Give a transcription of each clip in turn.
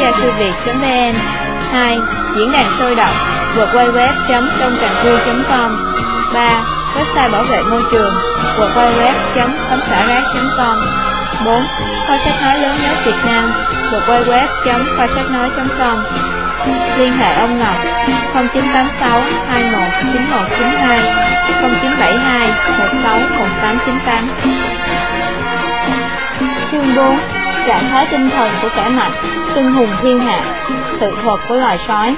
gia sư việt .vn 2. Diễn đàn sôi động, www.trongcànvui.com 3. Website bảo vệ môi trường, www.tấm-xả-rác.com 4. Kho sách nói lớn nhất Việt Nam, www.kho sách nói.com Liên hệ ông Ngọc 0986 21 9192 0972 16 1898 Chương 4 Trạng thái tinh thần của kẻ mạnh Xưng hùng thiên hạ Tự thuật của loài sói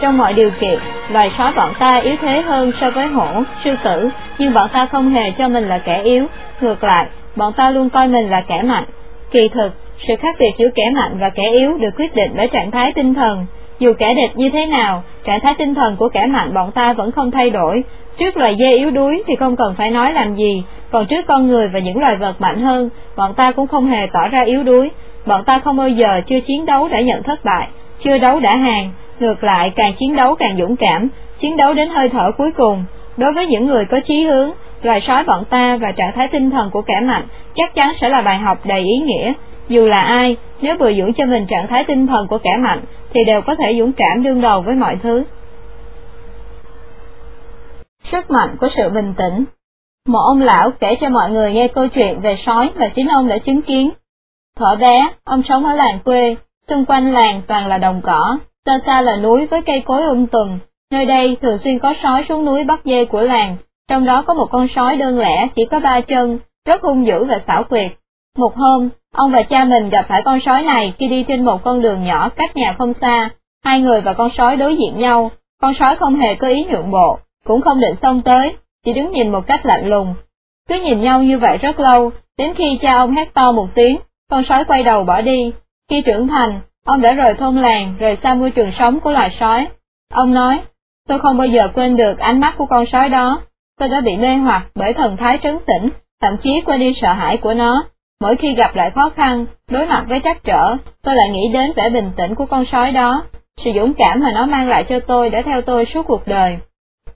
Trong mọi điều kiện, loài sói bọn ta yếu thế hơn so với hổ, sư tử, nhưng bọn ta không hề cho mình là kẻ yếu, ngược lại, bọn ta luôn coi mình là kẻ mạnh. Kỳ thực, sự khác biệt giữa kẻ mạnh và kẻ yếu được quyết định bởi trạng thái tinh thần. Dù kẻ địch như thế nào, trạng thái tinh thần của kẻ mạnh bọn ta vẫn không thay đổi. Trước loài dê yếu đuối thì không cần phải nói làm gì, còn trước con người và những loài vật mạnh hơn, bọn ta cũng không hề tỏ ra yếu đuối. Bọn ta không bao giờ chưa chiến đấu đã nhận thất bại, chưa đấu đã hàng, ngược lại càng chiến đấu càng dũng cảm, chiến đấu đến hơi thở cuối cùng. Đối với những người có chí hướng, loài sói bọn ta và trạng thái tinh thần của kẻ mạnh chắc chắn sẽ là bài học đầy ý nghĩa. Dù là ai, nếu bồi dưỡng cho mình trạng thái tinh thần của kẻ mạnh, thì đều có thể dũng cảm đương đầu với mọi thứ. Sức mạnh của sự bình tĩnh Một ông lão kể cho mọi người nghe câu chuyện về sói mà chính ông đã chứng kiến. Thuở bé, ông sống ở làng quê, xung quanh làng toàn là đồng cỏ, xa xa là núi với cây cối um tùm. Nơi đây thường xuyên có sói xuống núi bắt dê của làng, trong đó có một con sói đơn lẻ chỉ có ba chân, rất hung dữ và xảo quyệt. Một hôm, ông và cha mình gặp phải con sói này khi đi trên một con đường nhỏ cách nhà không xa, hai người và con sói đối diện nhau, con sói không hề có ý nhượng bộ, cũng không định xông tới, chỉ đứng nhìn một cách lạnh lùng. Cứ nhìn nhau như vậy rất lâu, đến khi cha ông hét to một tiếng, con sói quay đầu bỏ đi. Khi trưởng thành, ông đã rời thôn làng, rời xa môi trường sống của loài sói. Ông nói, tôi không bao giờ quên được ánh mắt của con sói đó, tôi đã bị mê hoặc bởi thần thái trấn tĩnh, thậm chí quên đi sợ hãi của nó. Mỗi khi gặp lại khó khăn, đối mặt với trắc trở, tôi lại nghĩ đến vẻ bình tĩnh của con sói đó. Sự dũng cảm mà nó mang lại cho tôi đã theo tôi suốt cuộc đời.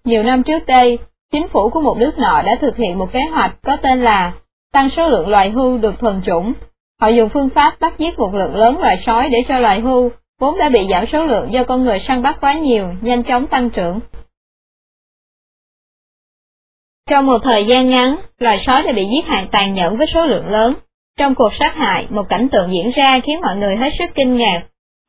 Nhiều năm trước đây, chính phủ của một nước nọ đã thực hiện một kế hoạch có tên là tăng số lượng loài hưu được thuần chủng. Họ dùng phương pháp bắt giết một lượng lớn loài sói để cho loài hưu, vốn đã bị giảm số lượng do con người săn bắt quá nhiều, nhanh chóng tăng trưởng. Trong một thời gian ngắn, loài sói đã bị giết hại tàn nhẫn với số lượng lớn. Trong cuộc sát hại, một cảnh tượng diễn ra khiến mọi người hết sức kinh ngạc.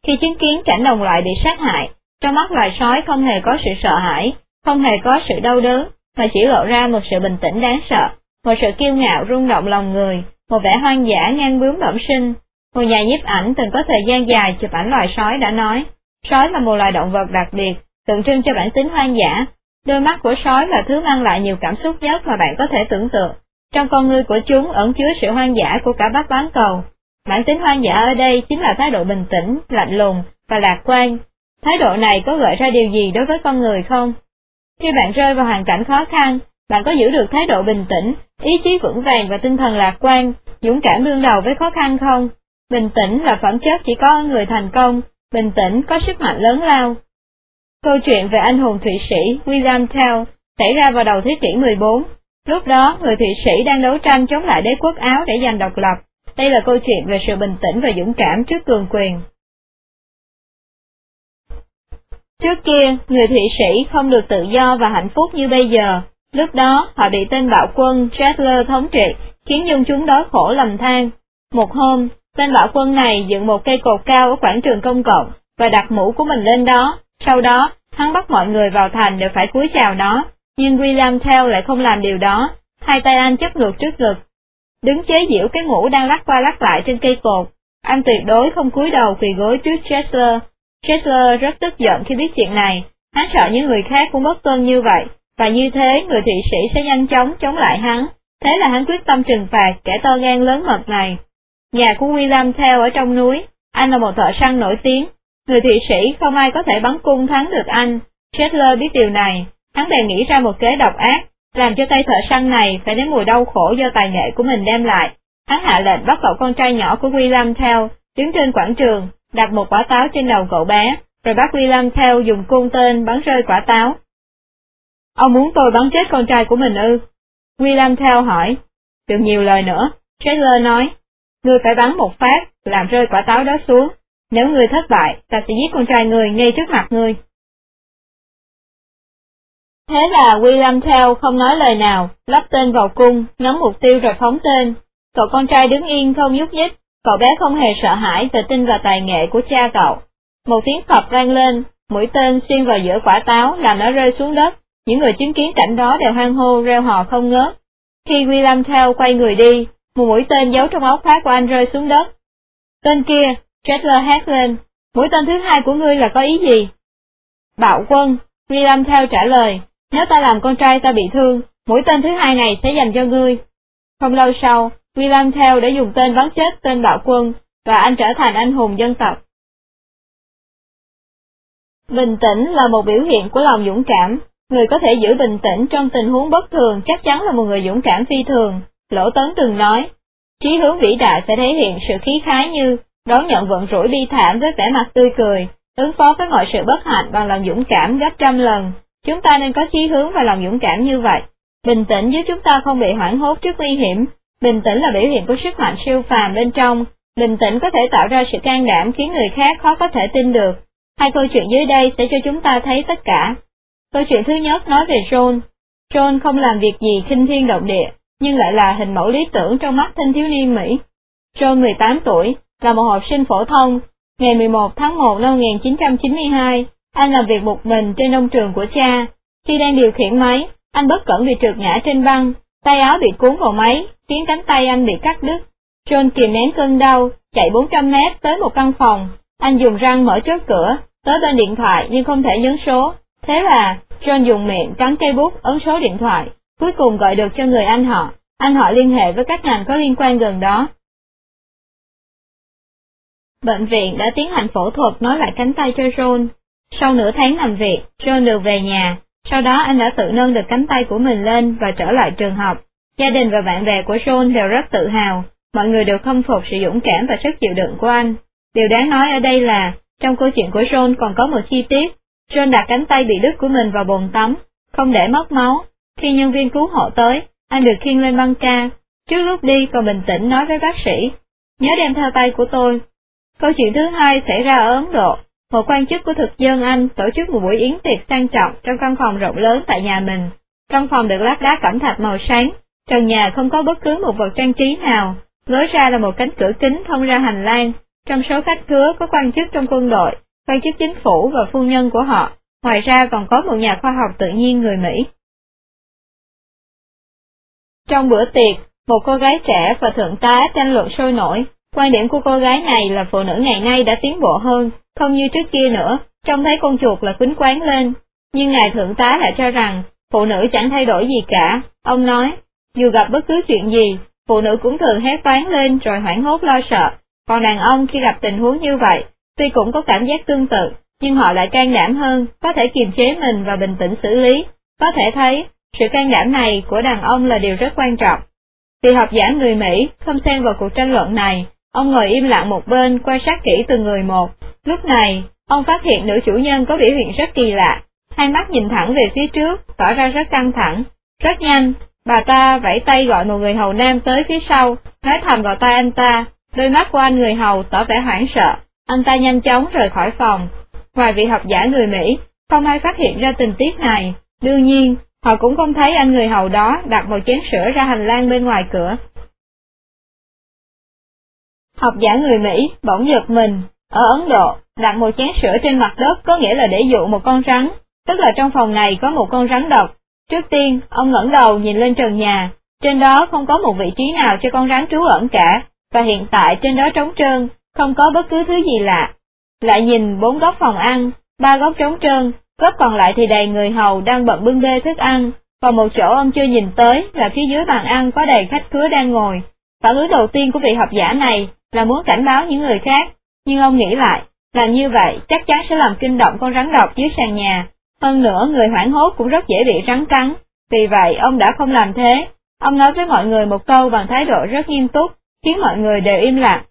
Khi chứng kiến cảnh đồng loại bị sát hại, trong mắt loài sói không hề có sự sợ hãi, không hề có sự đau đớn, mà chỉ lộ ra một sự bình tĩnh đáng sợ, một sự kiêu ngạo rung động lòng người, một vẻ hoang dã ngang bướm bẩm sinh. Một nhà nhiếp ảnh từng có thời gian dài chụp ảnh loài sói đã nói, sói là một loài động vật đặc biệt, tượng trưng cho bản tính hoang dã, Đôi mắt của sói là thứ mang lại nhiều cảm xúc nhất mà bạn có thể tưởng tượng. Trong con ngươi của chúng ẩn chứa sự hoang dã của cả bát bán cầu. Bản tính hoang dã ở đây chính là thái độ bình tĩnh, lạnh lùng và lạc quan. Thái độ này có gợi ra điều gì đối với con người không? Khi bạn rơi vào hoàn cảnh khó khăn, bạn có giữ được thái độ bình tĩnh, ý chí vững vàng và tinh thần lạc quan, dũng cảm đương đầu với khó khăn không? Bình tĩnh là phẩm chất chỉ có người thành công, bình tĩnh có sức mạnh lớn lao. Câu chuyện về anh hùng Thụy Sĩ William Tell xảy ra vào đầu thế kỷ 14. Lúc đó, người Thụy Sĩ đang đấu tranh chống lại đế quốc Áo để giành độc lập. Đây là câu chuyện về sự bình tĩnh và dũng cảm trước cường quyền. Trước kia, người Thụy Sĩ không được tự do và hạnh phúc như bây giờ. Lúc đó, họ bị tên bạo quân Chatler thống trị, khiến dân chúng đói khổ lầm than. Một hôm, tên bạo quân này dựng một cây cột cao ở quảng trường công cộng và đặt mũ của mình lên đó, sau đó, hắn bắt mọi người vào thành đều phải cúi chào nó, nhưng William Tell lại không làm điều đó, hai tay anh chấp ngược trước ngực. Đứng chế giễu cái mũ đang lắc qua lắc lại trên cây cột, anh tuyệt đối không cúi đầu quỳ gối trước Chesler. Chesler rất tức giận khi biết chuyện này, hắn sợ những người khác cũng bất tuân như vậy, và như thế người thị sĩ sẽ nhanh chóng chống lại hắn, thế là hắn quyết tâm trừng phạt kẻ to gan lớn mật này. Nhà của William theo ở trong núi, anh là một thợ săn nổi tiếng, Người Thụy Sĩ không ai có thể bắn cung thắng được anh. Chetler biết điều này, hắn bèn nghĩ ra một kế độc ác, làm cho tay thợ săn này phải đến mùi đau khổ do tài nghệ của mình đem lại. Hắn hạ lệnh bắt cậu con trai nhỏ của William theo đứng trên quảng trường, đặt một quả táo trên đầu cậu bé, rồi bắt William theo dùng cung tên bắn rơi quả táo. Ông muốn tôi bắn chết con trai của mình ư? William theo hỏi. Được nhiều lời nữa, Chandler nói, ngươi phải bắn một phát, làm rơi quả táo đó xuống. Nếu ngươi thất bại, ta sẽ giết con trai ngươi ngay trước mặt ngươi. Thế là William theo không nói lời nào, lắp tên vào cung, ngắm mục tiêu rồi phóng tên. Cậu con trai đứng yên không nhúc nhích, cậu bé không hề sợ hãi và tin vào tài nghệ của cha cậu. Một tiếng phập vang lên, mũi tên xuyên vào giữa quả táo làm nó rơi xuống đất, những người chứng kiến cảnh đó đều hoang hô reo hò không ngớt. Khi William theo quay người đi, một mũi tên giấu trong áo khoác của anh rơi xuống đất. Tên kia, Chandler hét lên, mũi tên thứ hai của ngươi là có ý gì? Bạo quân, William theo trả lời, nếu ta làm con trai ta bị thương, mũi tên thứ hai này sẽ dành cho ngươi. Không lâu sau, William theo đã dùng tên bắn chết tên bạo quân, và anh trở thành anh hùng dân tộc. Bình tĩnh là một biểu hiện của lòng dũng cảm, người có thể giữ bình tĩnh trong tình huống bất thường chắc chắn là một người dũng cảm phi thường, Lỗ Tấn từng nói. Chí hướng vĩ đại sẽ thể hiện sự khí khái như đón nhận vận rủi bi thảm với vẻ mặt tươi cười, ứng phó với mọi sự bất hạnh bằng lòng dũng cảm gấp trăm lần. Chúng ta nên có chí hướng và lòng dũng cảm như vậy. Bình tĩnh giúp chúng ta không bị hoảng hốt trước nguy hiểm. Bình tĩnh là biểu hiện của sức mạnh siêu phàm bên trong. Bình tĩnh có thể tạo ra sự can đảm khiến người khác khó có thể tin được. Hai câu chuyện dưới đây sẽ cho chúng ta thấy tất cả. Câu chuyện thứ nhất nói về John. John không làm việc gì kinh thiên động địa, nhưng lại là hình mẫu lý tưởng trong mắt thanh thiếu niên Mỹ. John 18 tuổi, là một học sinh phổ thông. Ngày 11 tháng 1 năm 1992, anh làm việc một mình trên nông trường của cha. Khi đang điều khiển máy, anh bất cẩn bị trượt ngã trên băng, tay áo bị cuốn vào máy, khiến cánh tay anh bị cắt đứt. John kìm nén cơn đau, chạy 400 mét tới một căn phòng. Anh dùng răng mở chốt cửa, tới bên điện thoại nhưng không thể nhấn số. Thế là, John dùng miệng cắn cây bút ấn số điện thoại, cuối cùng gọi được cho người anh họ. Anh họ liên hệ với các ngành có liên quan gần đó. Bệnh viện đã tiến hành phẫu thuật nối lại cánh tay cho John. Sau nửa tháng làm việc John được về nhà, sau đó anh đã tự nâng được cánh tay của mình lên và trở lại trường học. Gia đình và bạn bè của John đều rất tự hào, mọi người đều khâm phục sự dũng cảm và sức chịu đựng của anh. Điều đáng nói ở đây là, trong câu chuyện của John còn có một chi tiết, John đặt cánh tay bị đứt của mình vào bồn tắm, không để mất máu. Khi nhân viên cứu hộ tới, anh được khiêng lên băng ca. Trước lúc đi còn bình tĩnh nói với bác sĩ, nhớ đem theo tay của tôi. Câu chuyện thứ hai xảy ra ở Ấn Độ, một quan chức của thực dân Anh tổ chức một buổi yến tiệc sang trọng trong căn phòng rộng lớn tại nhà mình. Căn phòng được lát đá cẩm thạch màu sáng, trần nhà không có bất cứ một vật trang trí nào, lối ra là một cánh cửa kính thông ra hành lang. Trong số khách khứa có quan chức trong quân đội, quan chức chính phủ và phu nhân của họ, ngoài ra còn có một nhà khoa học tự nhiên người Mỹ. Trong bữa tiệc, một cô gái trẻ và thượng tá tranh luận sôi nổi, quan điểm của cô gái này là phụ nữ ngày nay đã tiến bộ hơn, không như trước kia nữa, trông thấy con chuột là quýnh quán lên. Nhưng ngài thượng tá lại cho rằng, phụ nữ chẳng thay đổi gì cả, ông nói, dù gặp bất cứ chuyện gì, phụ nữ cũng thường hét toán lên rồi hoảng hốt lo sợ, còn đàn ông khi gặp tình huống như vậy, tuy cũng có cảm giác tương tự, nhưng họ lại can đảm hơn, có thể kiềm chế mình và bình tĩnh xử lý, có thể thấy, sự can đảm này của đàn ông là điều rất quan trọng. Vì học giả người Mỹ không xen vào cuộc tranh luận này, ông ngồi im lặng một bên quan sát kỹ từng người một. Lúc này, ông phát hiện nữ chủ nhân có biểu hiện rất kỳ lạ, hai mắt nhìn thẳng về phía trước, tỏ ra rất căng thẳng. Rất nhanh, bà ta vẫy tay gọi một người hầu nam tới phía sau, nói thầm vào tay anh ta, đôi mắt của anh người hầu tỏ vẻ hoảng sợ, anh ta nhanh chóng rời khỏi phòng. Ngoài vị học giả người Mỹ, không ai phát hiện ra tình tiết này, đương nhiên, Họ cũng không thấy anh người hầu đó đặt một chén sữa ra hành lang bên ngoài cửa. Học giả người Mỹ bỗng giật mình, ở Ấn Độ, đặt một chén sữa trên mặt đất có nghĩa là để dụ một con rắn, tức là trong phòng này có một con rắn độc. Trước tiên, ông ngẩng đầu nhìn lên trần nhà, trên đó không có một vị trí nào cho con rắn trú ẩn cả, và hiện tại trên đó trống trơn, không có bất cứ thứ gì lạ. Lại nhìn bốn góc phòng ăn, ba góc trống trơn, góc còn lại thì đầy người hầu đang bận bưng bê thức ăn, còn một chỗ ông chưa nhìn tới là phía dưới bàn ăn có đầy khách khứa đang ngồi. Phản ứng đầu tiên của vị học giả này là muốn cảnh báo những người khác, nhưng ông nghĩ lại, làm như vậy chắc chắn sẽ làm kinh động con rắn độc dưới sàn nhà, hơn nữa người hoảng hốt cũng rất dễ bị rắn cắn, vì vậy ông đã không làm thế. Ông nói với mọi người một câu bằng thái độ rất nghiêm túc, khiến mọi người đều im lặng.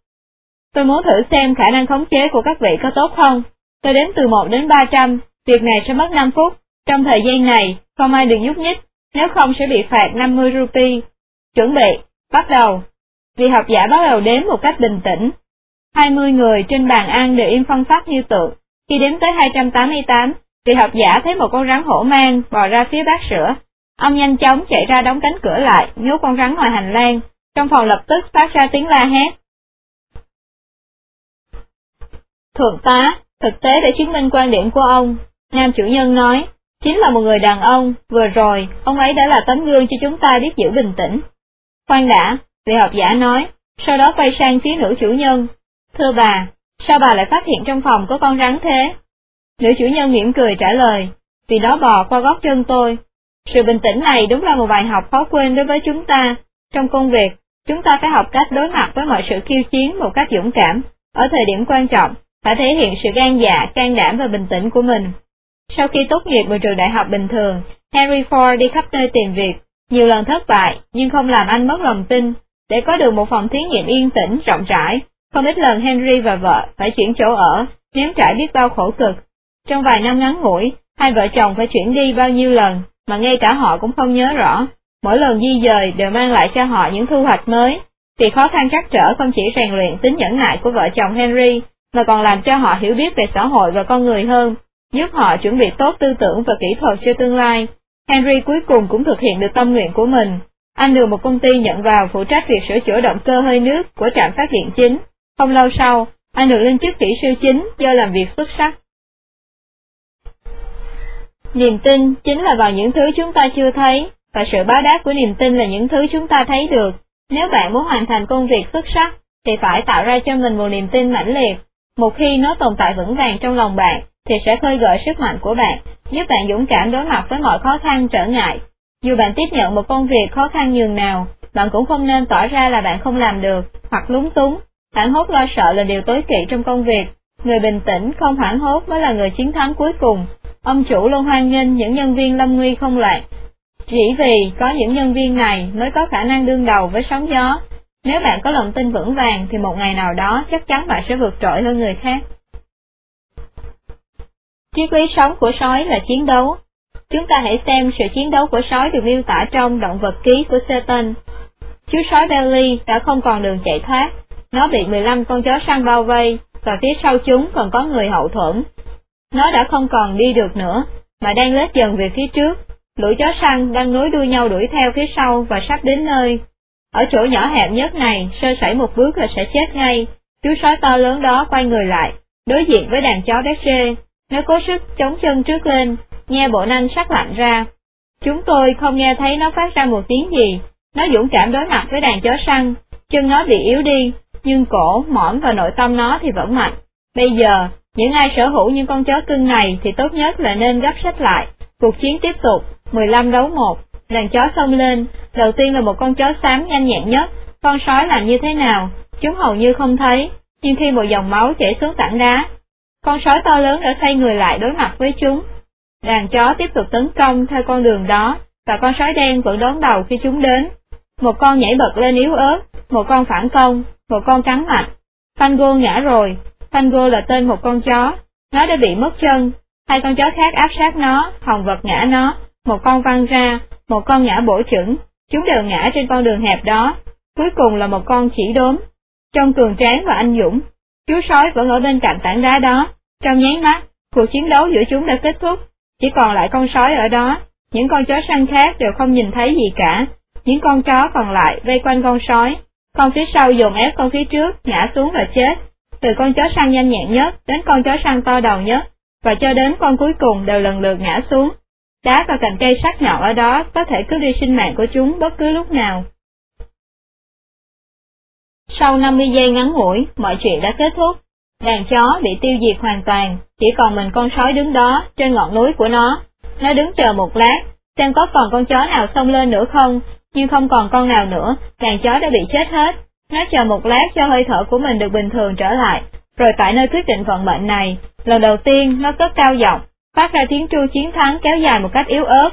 Tôi muốn thử xem khả năng khống chế của các vị có tốt không. Tôi đếm từ 1 đến 300, việc này sẽ mất 5 phút. Trong thời gian này, không ai được nhúc nhích, nếu không sẽ bị phạt 50 rupee. Chuẩn bị, bắt đầu. Vị học giả bắt đầu đếm một cách bình tĩnh. 20 người trên bàn ăn đều im phân phát như tượng. Khi đếm tới 288, vị học giả thấy một con rắn hổ mang bò ra phía bát sữa. Ông nhanh chóng chạy ra đóng cánh cửa lại, nhốt con rắn ngoài hành lang. Trong phòng lập tức phát ra tiếng la hét. Thượng tá, thực tế để chứng minh quan điểm của ông, nam chủ nhân nói, chính là một người đàn ông, vừa rồi, ông ấy đã là tấm gương cho chúng ta biết giữ bình tĩnh. Khoan đã, vị học giả nói, sau đó quay sang phía nữ chủ nhân. Thưa bà, sao bà lại phát hiện trong phòng có con rắn thế? Nữ chủ nhân mỉm cười trả lời, vì nó bò qua gót chân tôi. Sự bình tĩnh này đúng là một bài học khó quên đối với chúng ta. Trong công việc, chúng ta phải học cách đối mặt với mọi sự khiêu chiến một cách dũng cảm. Ở thời điểm quan trọng, phải thể hiện sự gan dạ, can đảm và bình tĩnh của mình. Sau khi tốt nghiệp một trường đại học bình thường, Henry Ford đi khắp nơi tìm việc, nhiều lần thất bại, nhưng không làm anh mất lòng tin. Để có được một phòng thí nghiệm yên tĩnh, rộng rãi, không ít lần Henry và vợ phải chuyển chỗ ở, nếm trải biết bao khổ cực. Trong vài năm ngắn ngủi, hai vợ chồng phải chuyển đi bao nhiêu lần, mà ngay cả họ cũng không nhớ rõ. Mỗi lần di dời đều mang lại cho họ những thu hoạch mới. Vì khó khăn trắc trở không chỉ rèn luyện tính nhẫn nại của vợ chồng Henry, mà còn làm cho họ hiểu biết về xã hội và con người hơn, giúp họ chuẩn bị tốt tư tưởng và kỹ thuật cho tương lai. Henry cuối cùng cũng thực hiện được tâm nguyện của mình. Anh được một công ty nhận vào phụ trách việc sửa chữa động cơ hơi nước của trạm phát điện chính. Không lâu sau, anh được lên chức kỹ sư chính do làm việc xuất sắc. Niềm tin chính là vào những thứ chúng ta chưa thấy, và sự báo đáp của niềm tin là những thứ chúng ta thấy được. Nếu bạn muốn hoàn thành công việc xuất sắc, thì phải tạo ra cho mình một niềm tin mãnh liệt. Một khi nó tồn tại vững vàng trong lòng bạn, thì sẽ khơi gợi sức mạnh của bạn, giúp bạn dũng cảm đối mặt với mọi khó khăn trở ngại. Dù bạn tiếp nhận một công việc khó khăn nhường nào, bạn cũng không nên tỏ ra là bạn không làm được, hoặc lúng túng. Hoảng hốt lo sợ là điều tối kỵ trong công việc. Người bình tĩnh, không hoảng hốt mới là người chiến thắng cuối cùng. Ông chủ luôn hoan nghênh những nhân viên lâm nguy không loạn. Chỉ vì có những nhân viên này mới có khả năng đương đầu với sóng gió. Nếu bạn có lòng tin vững vàng thì một ngày nào đó chắc chắn bạn sẽ vượt trội hơn người khác. Triết lý sống của sói là chiến đấu. Chúng ta hãy xem sự chiến đấu của sói được miêu tả trong động vật ký của Satan. Chú sói Belly đã không còn đường chạy thoát, nó bị 15 con chó săn bao vây, và phía sau chúng còn có người hậu thuẫn. Nó đã không còn đi được nữa, mà đang lết dần về phía trước, lũ chó săn đang nối đuôi nhau đuổi theo phía sau và sắp đến nơi. Ở chỗ nhỏ hẹp nhất này, sơ sẩy một bước là sẽ chết ngay, chú sói to lớn đó quay người lại, đối diện với đàn chó béc rê, nó cố sức chống chân trước lên, nghe bộ nanh sắc lạnh ra. Chúng tôi không nghe thấy nó phát ra một tiếng gì, nó dũng cảm đối mặt với đàn chó săn, chân nó bị yếu đi, nhưng cổ, mõm và nội tâm nó thì vẫn mạnh. Bây giờ, những ai sở hữu những con chó cưng này thì tốt nhất là nên gấp sách lại, cuộc chiến tiếp tục, 15 đấu 1, đàn chó xông lên, đầu tiên là một con chó xám nhanh nhẹn nhất, con sói làm như thế nào, chúng hầu như không thấy, nhưng khi một dòng máu chảy xuống tảng đá, con sói to lớn đã xoay người lại đối mặt với chúng. Đàn chó tiếp tục tấn công theo con đường đó, và con sói đen vẫn đón đầu khi chúng đến. Một con nhảy bật lên yếu ớt, một con phản công, một con cắn mạnh. Fango ngã rồi, Fango là tên một con chó, nó đã bị mất chân, hai con chó khác áp sát nó, hồng vật ngã nó, một con văng ra, một con ngã bổ chững, chúng đều ngã trên con đường hẹp đó, cuối cùng là một con chỉ đốm. Trong cường tráng và anh dũng, Chú sói vẫn ở bên cạnh tảng đá đó, trong nháy mắt, cuộc chiến đấu giữa chúng đã kết thúc, chỉ còn lại con sói ở đó, những con chó săn khác đều không nhìn thấy gì cả, những con chó còn lại vây quanh con sói, con phía sau dồn ép con phía trước, ngã xuống và chết, từ con chó săn nhanh nhẹn nhất đến con chó săn to đầu nhất, và cho đến con cuối cùng đều lần lượt ngã xuống. Đá và cành cây sắc nhọn ở đó có thể cướp đi sinh mạng của chúng bất cứ lúc nào. Sau 50 giây ngắn ngủi, mọi chuyện đã kết thúc. Đàn chó bị tiêu diệt hoàn toàn, chỉ còn mình con sói đứng đó, trên ngọn núi của nó. Nó đứng chờ một lát, xem có còn con chó nào xông lên nữa không, nhưng không còn con nào nữa, đàn chó đã bị chết hết. Nó chờ một lát cho hơi thở của mình được bình thường trở lại, rồi tại nơi quyết định vận mệnh này, lần đầu tiên nó cất cao giọng, phát ra tiếng tru chiến thắng kéo dài một cách yếu ớt,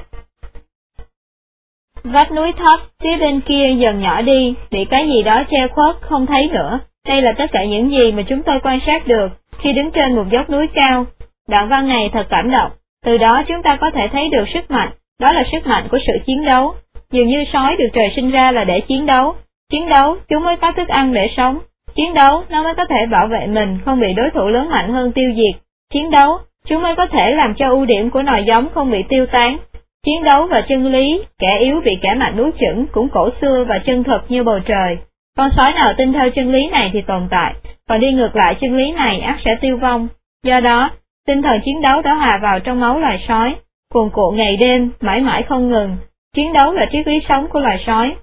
Vách núi thấp, phía bên kia dần nhỏ đi, bị cái gì đó che khuất, không thấy nữa. Đây là tất cả những gì mà chúng tôi quan sát được, khi đứng trên một dốc núi cao, Đoạn văn này thật cảm động, từ đó chúng ta có thể thấy được sức mạnh, đó là sức mạnh của sự chiến đấu. Dường như sói được trời sinh ra là để chiến đấu, chiến đấu chúng mới có thức ăn để sống, chiến đấu nó mới có thể bảo vệ mình không bị đối thủ lớn mạnh hơn tiêu diệt, chiến đấu chúng mới có thể làm cho ưu điểm của nòi giống không bị tiêu tán. Chiến đấu và chân lý, kẻ yếu bị kẻ mạnh đuối chửng cũng cổ xưa và chân thật như bầu trời. Con sói nào tin theo chân lý này thì tồn tại, còn đi ngược lại chân lý này ác sẽ tiêu vong. Do đó, tinh thần chiến đấu đã hòa vào trong máu loài sói, cuồn cuộn ngày đêm, mãi mãi không ngừng. Chiến đấu là triết lý sống của loài sói.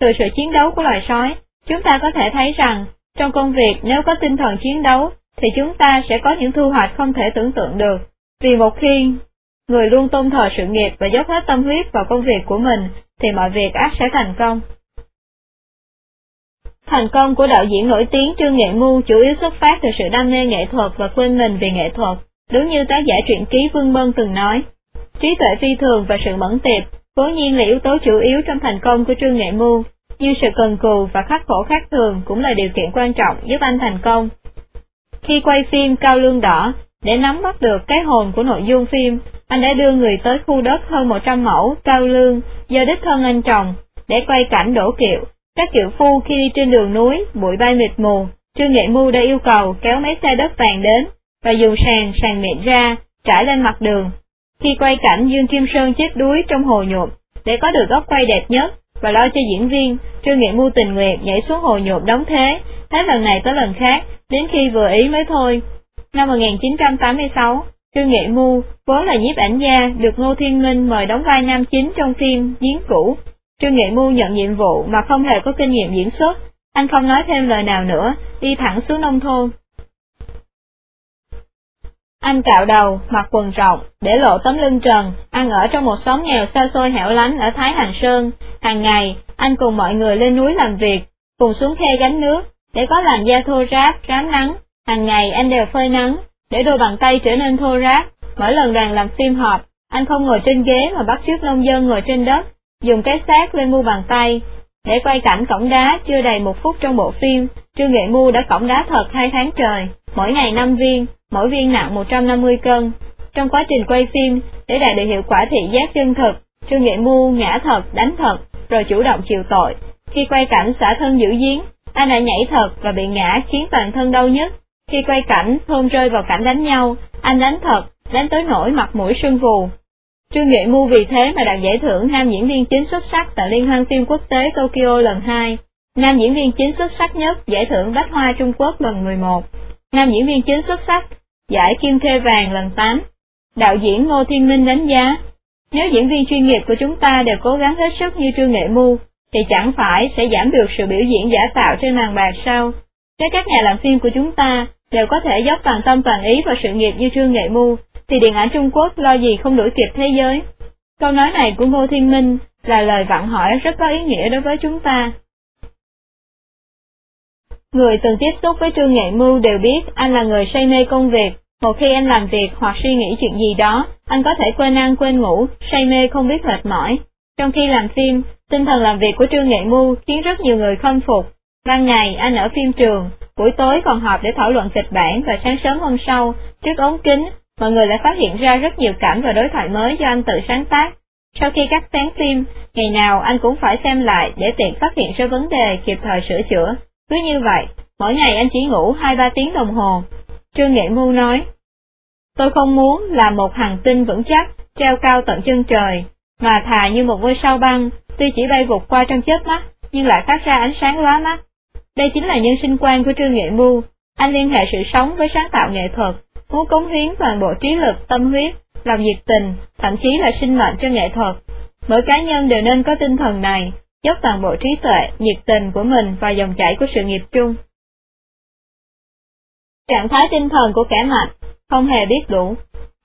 Từ sự chiến đấu của loài sói, chúng ta có thể thấy rằng, trong công việc nếu có tinh thần chiến đấu, thì chúng ta sẽ có những thu hoạch không thể tưởng tượng được. Vì một khi người luôn tôn thờ sự nghiệp và dốc hết tâm huyết vào công việc của mình, thì mọi việc ác sẽ thành công. Thành công của đạo diễn nổi tiếng Trương Nghệ Mưu chủ yếu xuất phát từ sự đam mê nghệ thuật và quên mình vì nghệ thuật, đúng như tác giả truyện ký Vương Mân từng nói. Trí tuệ phi thường và sự mẫn tiệp, cố nhiên là yếu tố chủ yếu trong thành công của Trương Nghệ Mưu. nhưng sự cần cù và khắc khổ khác thường cũng là điều kiện quan trọng giúp anh thành công. Khi quay phim Cao Lương Đỏ, để nắm bắt được cái hồn của nội dung phim, anh đã đưa người tới khu đất hơn 100 mẫu Cao Lương do đích thân anh trồng, để quay cảnh đổ kiệu. Các kiệu phu khi đi trên đường núi, bụi bay mịt mù, Trương Nghệ Mưu đã yêu cầu kéo mấy xe đất vàng đến, và dùng sàn sàn miệng ra, trải lên mặt đường. Khi quay cảnh Dương Kim Sơn chết đuối trong hồ nhuộm, để có được góc quay đẹp nhất, và lo cho diễn viên, Trương Nghệ Mu tình nguyện nhảy xuống hồ nhộp đóng thế, hết lần này tới lần khác, đến khi vừa ý mới thôi. Năm 1986, Trương Nghệ Mu, vốn là nhiếp ảnh gia, được Ngô Thiên Minh mời đóng vai nam chính trong phim Giếng Cũ. Trương Nghệ Mu nhận nhiệm vụ mà không hề có kinh nghiệm diễn xuất, anh không nói thêm lời nào nữa, đi thẳng xuống nông thôn. Anh cạo đầu, mặc quần rộng, để lộ tấm lưng trần, ăn ở trong một xóm nghèo xa xôi hẻo lánh ở Thái Hành Sơn. Hàng ngày, anh cùng mọi người lên núi làm việc, cùng xuống khe gánh nước, để có làn da thô ráp, rám nắng. Hàng ngày anh đều phơi nắng, để đôi bàn tay trở nên thô ráp. Mỗi lần đoàn làm phim họp, anh không ngồi trên ghế mà bắt chước nông dân ngồi trên đất, dùng cái xác lên mu bàn tay. Để quay cảnh cổng đá chưa đầy một phút trong bộ phim, Trương Nghệ Mu đã cổng đá thật hai tháng trời, mỗi ngày 5 viên, mỗi viên nặng 150 cân. Trong quá trình quay phim, để đạt được hiệu quả thị giác chân thực, Trương Nghệ Mu ngã thật, đánh thật, rồi chủ động chịu tội. Khi quay cảnh xả thân giữ giếng, anh đã nhảy thật và bị ngã khiến toàn thân đau nhất. Khi quay cảnh thôn rơi vào cảnh đánh nhau, anh đánh thật, đánh tới nỗi mặt mũi sưng vù. Trương Nghệ Mu vì thế mà đạt giải thưởng nam diễn viên chính xuất sắc tại Liên hoan phim quốc tế Tokyo lần 2, nam diễn viên chính xuất sắc nhất giải thưởng Bách Hoa Trung Quốc lần 11, nam diễn viên chính xuất sắc giải Kim Khê Vàng lần 8. Đạo diễn Ngô Thiên Minh đánh giá, nếu diễn viên chuyên nghiệp của chúng ta đều cố gắng hết sức như Trương Nghệ Mu, thì chẳng phải sẽ giảm được sự biểu diễn giả tạo trên màn bạc sao? Nếu các nhà làm phim của chúng ta đều có thể dốc toàn tâm toàn ý vào sự nghiệp như Trương Nghệ Mu, thì điện ảnh Trung Quốc lo gì không đuổi kịp thế giới. Câu nói này của Ngô Thiên Minh là lời vặn hỏi rất có ý nghĩa đối với chúng ta. Người từng tiếp xúc với Trương Nghệ Mưu đều biết anh là người say mê công việc, một khi anh làm việc hoặc suy nghĩ chuyện gì đó, anh có thể quên ăn quên ngủ, say mê không biết mệt mỏi. Trong khi làm phim, tinh thần làm việc của Trương Nghệ Mưu khiến rất nhiều người khâm phục. Ban ngày anh ở phim trường, buổi tối còn họp để thảo luận kịch bản và sáng sớm hôm sau, trước ống kính, mọi người lại phát hiện ra rất nhiều cảnh và đối thoại mới do anh tự sáng tác. Sau khi cắt sáng phim, ngày nào anh cũng phải xem lại để tiện phát hiện ra vấn đề kịp thời sửa chữa. Cứ như vậy, mỗi ngày anh chỉ ngủ 2-3 tiếng đồng hồ. Trương Nghệ Mưu nói, Tôi không muốn là một hành tinh vững chắc, treo cao tận chân trời, mà thà như một ngôi sao băng, tuy chỉ bay vụt qua trong chớp mắt, nhưng lại phát ra ánh sáng lóa mắt. Đây chính là nhân sinh quan của Trương Nghệ Mưu, anh liên hệ sự sống với sáng tạo nghệ thuật, muốn cống hiến toàn bộ trí lực, tâm huyết, lòng nhiệt tình, thậm chí là sinh mệnh cho nghệ thuật. Mỗi cá nhân đều nên có tinh thần này, dốc toàn bộ trí tuệ, nhiệt tình của mình vào dòng chảy của sự nghiệp chung. Trạng thái tinh thần của kẻ mạnh, không hề biết đủ.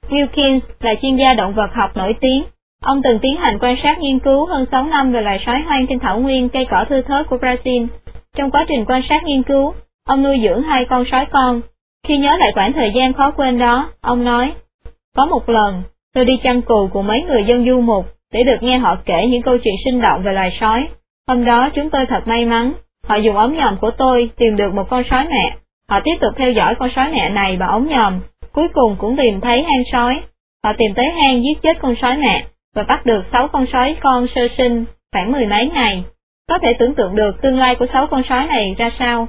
Wilkins là chuyên gia động vật học nổi tiếng. Ông từng tiến hành quan sát nghiên cứu hơn 6 năm về loài sói hoang trên thảo nguyên cây cỏ thư thớt của Brazil. Trong quá trình quan sát nghiên cứu, ông nuôi dưỡng hai con sói con. Khi nhớ lại khoảng thời gian khó quên đó, ông nói, có một lần, tôi đi chăn cừu cùng mấy người dân du mục, để được nghe họ kể những câu chuyện sinh động về loài sói. Hôm đó chúng tôi thật may mắn, họ dùng ống nhòm của tôi tìm được một con sói mẹ. Họ tiếp tục theo dõi con sói mẹ này bằng ống nhòm, cuối cùng cũng tìm thấy hang sói. Họ tìm tới hang giết chết con sói mẹ, và bắt được sáu con sói con sơ sinh, khoảng mười mấy ngày. Có thể tưởng tượng được tương lai của sáu con sói này ra sao.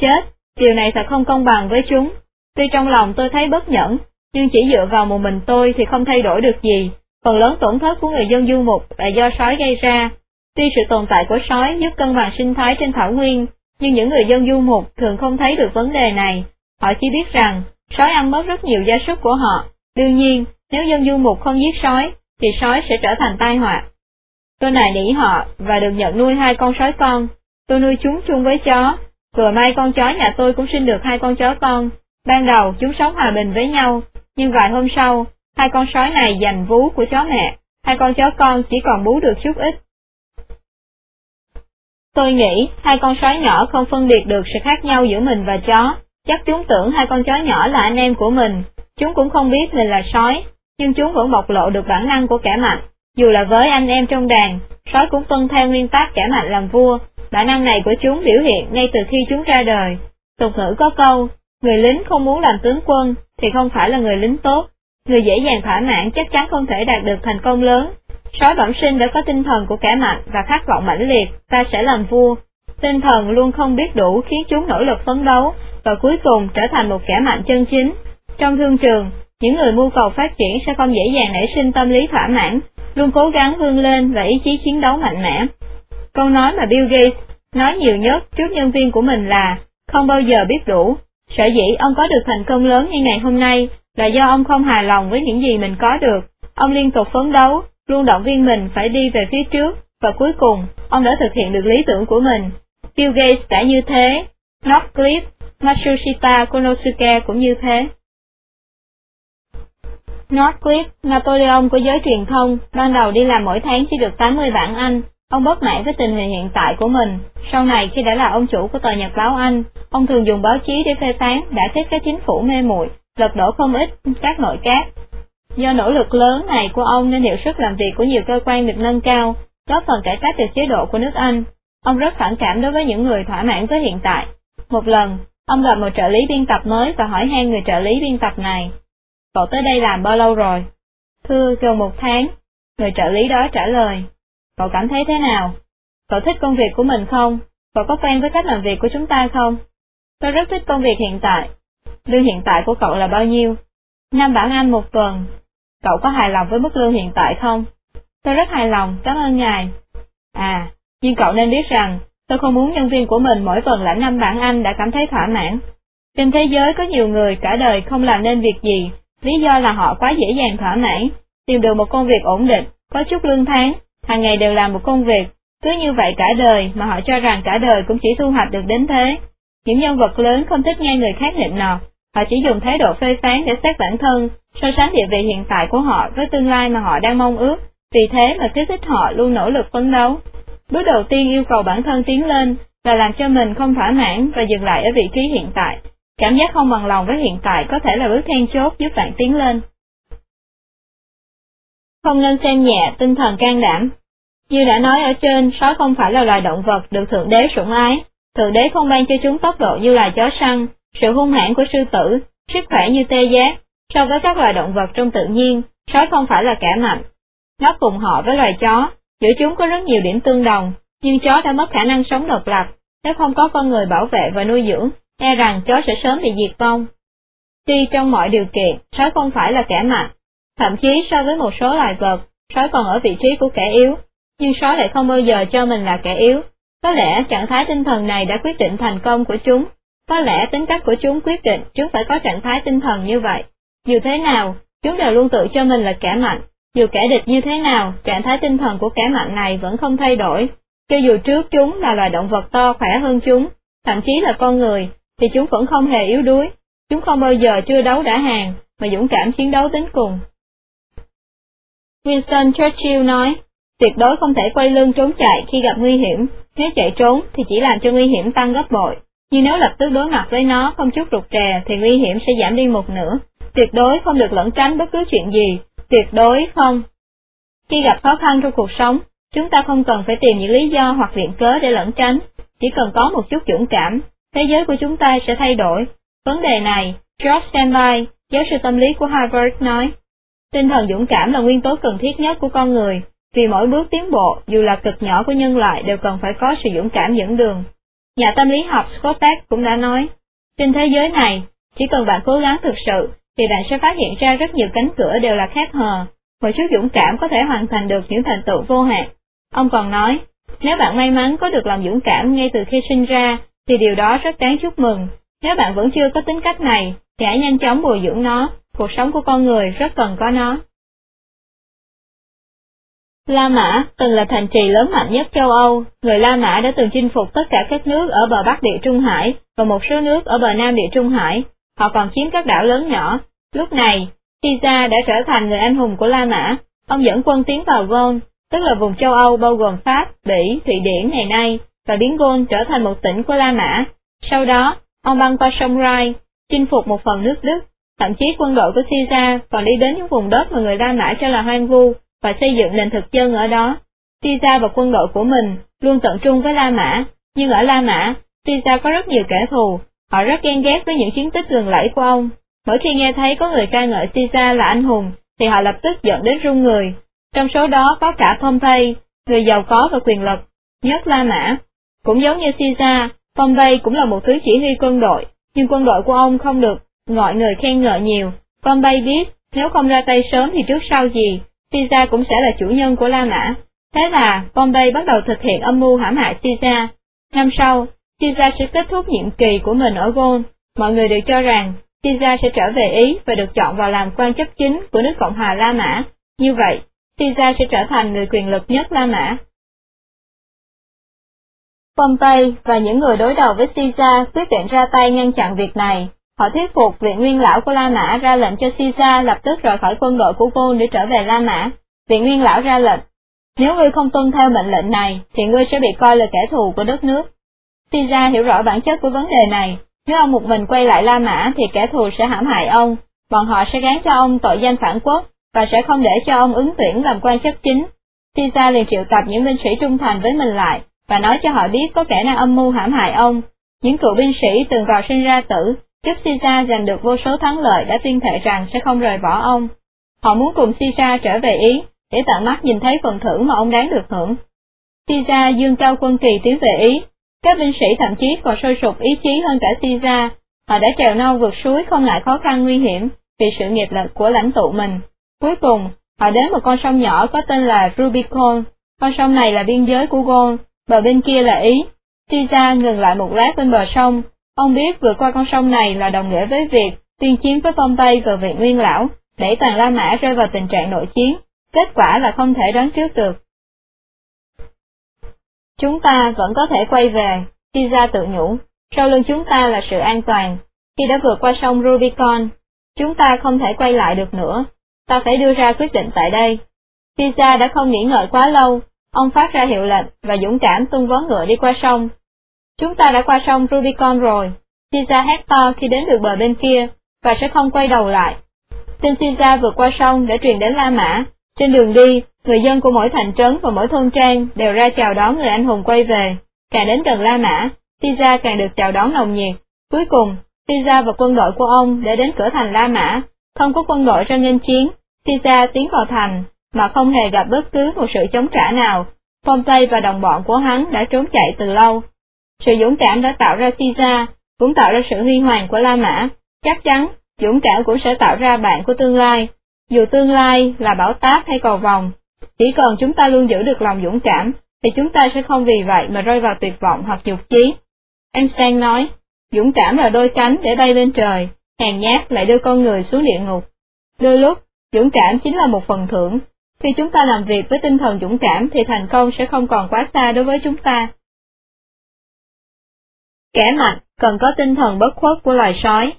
Chết, điều này thật không công bằng với chúng. Tuy trong lòng tôi thấy bất nhẫn, nhưng chỉ dựa vào một mình tôi thì không thay đổi được gì. Phần lớn tổn thất của người dân du mục là do sói gây ra. Tuy sự tồn tại của sói giúp cân bằng sinh thái trên thảo nguyên, nhưng những người dân du mục thường không thấy được vấn đề này. Họ chỉ biết rằng, sói ăn mất rất nhiều gia súc của họ. Đương nhiên, nếu dân du mục không giết sói, thì sói sẽ trở thành tai họa. Tôi nài nỉ họ và được nhận nuôi hai con sói con. Tôi nuôi chúng chung với chó. Vừa may con chó nhà tôi cũng sinh được hai con chó con. Ban đầu chúng sống hòa bình với nhau, nhưng vài hôm sau, hai con sói này giành vú của chó mẹ, hai con chó con chỉ còn bú được chút ít. Tôi nghĩ hai con sói nhỏ không phân biệt được sự khác nhau giữa mình và chó, chắc chúng tưởng hai con chó nhỏ là anh em của mình, chúng cũng không biết mình là sói, nhưng chúng vẫn bộc lộ được bản năng của kẻ mạnh. Dù là với anh em trong đàn, sói cũng tuân theo nguyên tắc kẻ mạnh làm vua, bản năng này của chúng biểu hiện ngay từ khi chúng ra đời. Tục ngữ có câu, người lính không muốn làm tướng quân thì không phải là người lính tốt, người dễ dàng thỏa mãn chắc chắn không thể đạt được thành công lớn. Sói bẩm sinh đã có tinh thần của kẻ mạnh và khát vọng mãnh liệt, ta sẽ làm vua. Tinh thần luôn không biết đủ khiến chúng nỗ lực phấn đấu, và cuối cùng trở thành một kẻ mạnh chân chính. Trong thương trường, những người mưu cầu phát triển sẽ không dễ dàng nảy sinh tâm lý thỏa mãn, luôn cố gắng vươn lên và ý chí chiến đấu mạnh mẽ. Câu nói mà Bill Gates nói nhiều nhất trước nhân viên của mình là không bao giờ biết đủ. Sở dĩ ông có được thành công lớn như ngày hôm nay là do ông không hài lòng với những gì mình có được. Ông liên tục phấn đấu, luôn động viên mình phải đi về phía trước, và cuối cùng, ông đã thực hiện được lý tưởng của mình. Bill Gates đã như thế, Northcliffe, Matsushita Konosuke cũng như thế. Northcliffe, Napoleon của giới truyền thông, ban đầu đi làm mỗi tháng chỉ được 80 bảng Anh. Ông bất mãn với tình hình hiện tại của mình. Sau này khi đã là ông chủ của tờ nhật báo Anh, ông thường dùng báo chí để phê phán đã thích các chính phủ mê muội, lật đổ không ít các nội các. Do nỗ lực lớn này của ông nên hiệu suất làm việc của nhiều cơ quan được nâng cao, góp phần cải cách được chế độ của nước Anh. Ông rất phản cảm đối với những người thỏa mãn với hiện tại. Một lần, ông gặp một trợ lý biên tập mới và hỏi han người trợ lý biên tập này, Cậu tới đây làm bao lâu rồi? Thưa, gần một tháng. Người trợ lý đó trả lời. Cậu cảm thấy thế nào? Cậu thích công việc của mình không? Cậu có quen với cách làm việc của chúng ta không? Tôi rất thích công việc hiện tại. Lương hiện tại của cậu là bao nhiêu? Năm bảng Anh một tuần. Cậu có hài lòng với mức lương hiện tại không? Tôi rất hài lòng, cảm ơn ngài. À, nhưng cậu nên biết rằng, tôi không muốn nhân viên của mình mỗi tuần lãnh năm bảng Anh đã cảm thấy thỏa mãn. Trên thế giới có nhiều người cả đời không làm nên việc gì, Lý do là họ quá dễ dàng thỏa mãn, tìm được một công việc ổn định, có chút lương tháng, hàng ngày đều làm một công việc, cứ như vậy cả đời mà họ cho rằng cả đời cũng chỉ thu hoạch được đến thế. Những nhân vật lớn không thích nghe người khác nịnh nọt, họ chỉ dùng thái độ phê phán để xét bản thân, so sánh địa vị hiện tại của họ với tương lai mà họ đang mong ước, vì thế mà kích thích họ luôn nỗ lực phấn đấu. Bước đầu tiên yêu cầu bản thân tiến lên là làm cho mình không thỏa mãn và dừng lại ở vị trí hiện tại, Cảm giác không bằng lòng với hiện tại có thể là bước then chốt giúp bạn tiến lên. Không nên xem nhẹ tinh thần can đảm. Như đã nói ở trên, sói không phải là loài động vật được Thượng Đế sủng ái. Thượng Đế không ban cho chúng tốc độ như là chó săn, sự hung hãn của sư tử, sức khỏe như tê giác. So với các loài động vật trong tự nhiên, sói không phải là kẻ mạnh. Nó cùng họ với loài chó, giữa chúng có rất nhiều điểm tương đồng, nhưng chó đã mất khả năng sống độc lập, nếu không có con người bảo vệ và nuôi dưỡng, e rằng chó sẽ sớm bị diệt vong. Tuy trong mọi điều kiện, sói không phải là kẻ mạnh, thậm chí so với một số loài vật, sói còn ở vị trí của kẻ yếu, nhưng sói lại không bao giờ cho mình là kẻ yếu. Có lẽ trạng thái tinh thần này đã quyết định thành công của chúng, có lẽ tính cách của chúng quyết định chúng phải có trạng thái tinh thần như vậy. Dù thế nào, chúng đều luôn tự cho mình là kẻ mạnh, dù kẻ địch như thế nào, trạng thái tinh thần của kẻ mạnh này vẫn không thay đổi. Cho dù trước chúng là loài động vật to khỏe hơn chúng, thậm chí là con người, thì chúng vẫn không hề yếu đuối, chúng không bao giờ chưa đấu đã hàng, mà dũng cảm chiến đấu đến cùng. Winston Churchill nói, tuyệt đối không thể quay lưng trốn chạy khi gặp nguy hiểm, nếu chạy trốn thì chỉ làm cho nguy hiểm tăng gấp bội, nhưng nếu lập tức đối mặt với nó không chút rụt rè thì nguy hiểm sẽ giảm đi một nửa, tuyệt đối không được lẩn tránh bất cứ chuyện gì, tuyệt đối không. Khi gặp khó khăn trong cuộc sống, chúng ta không cần phải tìm những lý do hoặc viện cớ để lẩn tránh, chỉ cần có một chút dũng cảm, thế giới của chúng ta sẽ thay đổi. Vấn đề này, George Stanby, giáo sư tâm lý của Harvard nói, tinh thần dũng cảm là nguyên tố cần thiết nhất của con người, vì mỗi bước tiến bộ, dù là cực nhỏ của nhân loại đều cần phải có sự dũng cảm dẫn đường. Nhà tâm lý học Scott Peck cũng đã nói, trên thế giới này, chỉ cần bạn cố gắng thực sự, thì bạn sẽ phát hiện ra rất nhiều cánh cửa đều là khác hờ, một chút dũng cảm có thể hoàn thành được những thành tựu vô hạn. Ông còn nói, nếu bạn may mắn có được lòng dũng cảm ngay từ khi sinh ra, thì điều đó rất đáng chúc mừng. Nếu bạn vẫn chưa có tính cách này, thì hãy nhanh chóng bồi dưỡng nó, cuộc sống của con người rất cần có nó. La Mã từng là thành trì lớn mạnh nhất châu Âu, người La Mã đã từng chinh phục tất cả các nước ở bờ Bắc Địa Trung Hải và một số nước ở bờ Nam Địa Trung Hải, họ còn chiếm các đảo lớn nhỏ. Lúc này, Caesar đã trở thành người anh hùng của La Mã, ông dẫn quân tiến vào Gaul, tức là vùng châu Âu bao gồm Pháp, Bỉ, Thụy Điển ngày nay, và biến Gaul trở thành một tỉnh của La Mã. Sau đó, ông băng qua sông Rai, chinh phục một phần nước Đức, thậm chí quân đội của Caesar còn đi đến những vùng đất mà người La Mã cho là hoang vu, và xây dựng nền thực dân ở đó. Caesar và quân đội của mình luôn tận trung với La Mã, nhưng ở La Mã, Caesar có rất nhiều kẻ thù, họ rất ghen ghét với những chiến tích lừng lẫy của ông. Mỗi khi nghe thấy có người ca ngợi Caesar là anh hùng, thì họ lập tức giận đến run người. Trong số đó có cả Pompey, người giàu có và quyền lực, nhất La Mã. Cũng giống như Caesar, Pompey cũng là một thứ chỉ huy quân đội, nhưng quân đội của ông không được gọi người khen ngợi nhiều. Pompey biết, nếu không ra tay sớm thì trước sau gì, Caesar cũng sẽ là chủ nhân của La Mã. Thế là Pompey bắt đầu thực hiện âm mưu hãm hại Caesar. Năm sau, Caesar sẽ kết thúc nhiệm kỳ của mình ở Gaul. Mọi người đều cho rằng Caesar sẽ trở về Ý và được chọn vào làm quan chấp chính của nước Cộng hòa La Mã. Như vậy, Caesar sẽ trở thành người quyền lực nhất La Mã. Pompey và những người đối đầu với Caesar quyết định ra tay ngăn chặn việc này. Họ thuyết phục viện nguyên lão của La Mã ra lệnh cho Caesar lập tức rời khỏi quân đội của vua để trở về La Mã. Viện nguyên lão ra lệnh, nếu ngươi không tuân theo mệnh lệnh này, thì ngươi sẽ bị coi là kẻ thù của đất nước. Caesar hiểu rõ bản chất của vấn đề này, nếu ông một mình quay lại La Mã thì kẻ thù sẽ hãm hại ông, bọn họ sẽ gán cho ông tội danh phản quốc, và sẽ không để cho ông ứng tuyển làm quan chức chính. Caesar liền triệu tập những binh sĩ trung thành với mình lại, và nói cho họ biết có kẻ đang âm mưu hãm hại ông. Những cựu binh sĩ từng vào sinh ra tử, giúp Sisa giành được vô số thắng lợi đã tuyên thệ rằng sẽ không rời bỏ ông. Họ muốn cùng Sisa trở về Ý, để tận mắt nhìn thấy phần thưởng mà ông đáng được hưởng. Sisa dương cao quân kỳ tiến về Ý, các binh sĩ thậm chí còn sôi sục ý chí hơn cả Sisa, họ đã trèo nâu vượt suối không ngại khó khăn nguy hiểm vì sự nghiệp lực của lãnh tụ mình. Cuối cùng, họ đến một con sông nhỏ có tên là Rubicon, con sông này là biên giới của Gaul, bờ bên kia là Ý. Sisa ngừng lại một lát bên bờ sông, ông biết vượt qua con sông này là đồng nghĩa với việc tuyên chiến với Pompey và vị nguyên lão, để toàn La Mã rơi vào tình trạng nội chiến, kết quả là không thể đoán trước được. Chúng ta vẫn có thể quay về, Caesar tự nhủ, sau lưng chúng ta là sự an toàn, khi đã vượt qua sông Rubicon, chúng ta không thể quay lại được nữa, ta phải đưa ra quyết định tại đây. Caesar đã không nghĩ ngợi quá lâu, ông phát ra hiệu lệnh và dũng cảm tung vó ngựa đi qua sông. Chúng ta đã qua sông Rubicon rồi, Caesar hét to khi đến được bờ bên kia, và sẽ không quay đầu lại. Tin Caesar vượt qua sông để truyền đến La Mã, trên đường đi, người dân của mỗi thành trấn và mỗi thôn trang đều ra chào đón người anh hùng quay về. Càng đến gần La Mã, Caesar càng được chào đón nồng nhiệt. Cuối cùng, Caesar và quân đội của ông đã đến cửa thành La Mã. Không có quân đội ra nghênh chiến, Caesar tiến vào thành, mà không hề gặp bất cứ một sự chống trả nào. Pompey và đồng bọn của hắn đã trốn chạy từ lâu. Sự dũng cảm đã tạo ra Caesar, cũng tạo ra sự huy hoàng của La Mã. Chắc chắn, dũng cảm cũng sẽ tạo ra bạn của tương lai. Dù tương lai là bảo táp hay cầu vòng, chỉ cần chúng ta luôn giữ được lòng dũng cảm, thì chúng ta sẽ không vì vậy mà rơi vào tuyệt vọng hoặc nhục chí. Einstein nói, dũng cảm là đôi cánh để bay lên trời, hèn nhát lại đưa con người xuống địa ngục. Đôi lúc, dũng cảm chính là một phần thưởng. Khi chúng ta làm việc với tinh thần dũng cảm thì thành công sẽ không còn quá xa đối với chúng ta. Kẻ mạnh cần có tinh thần bất khuất của loài sói.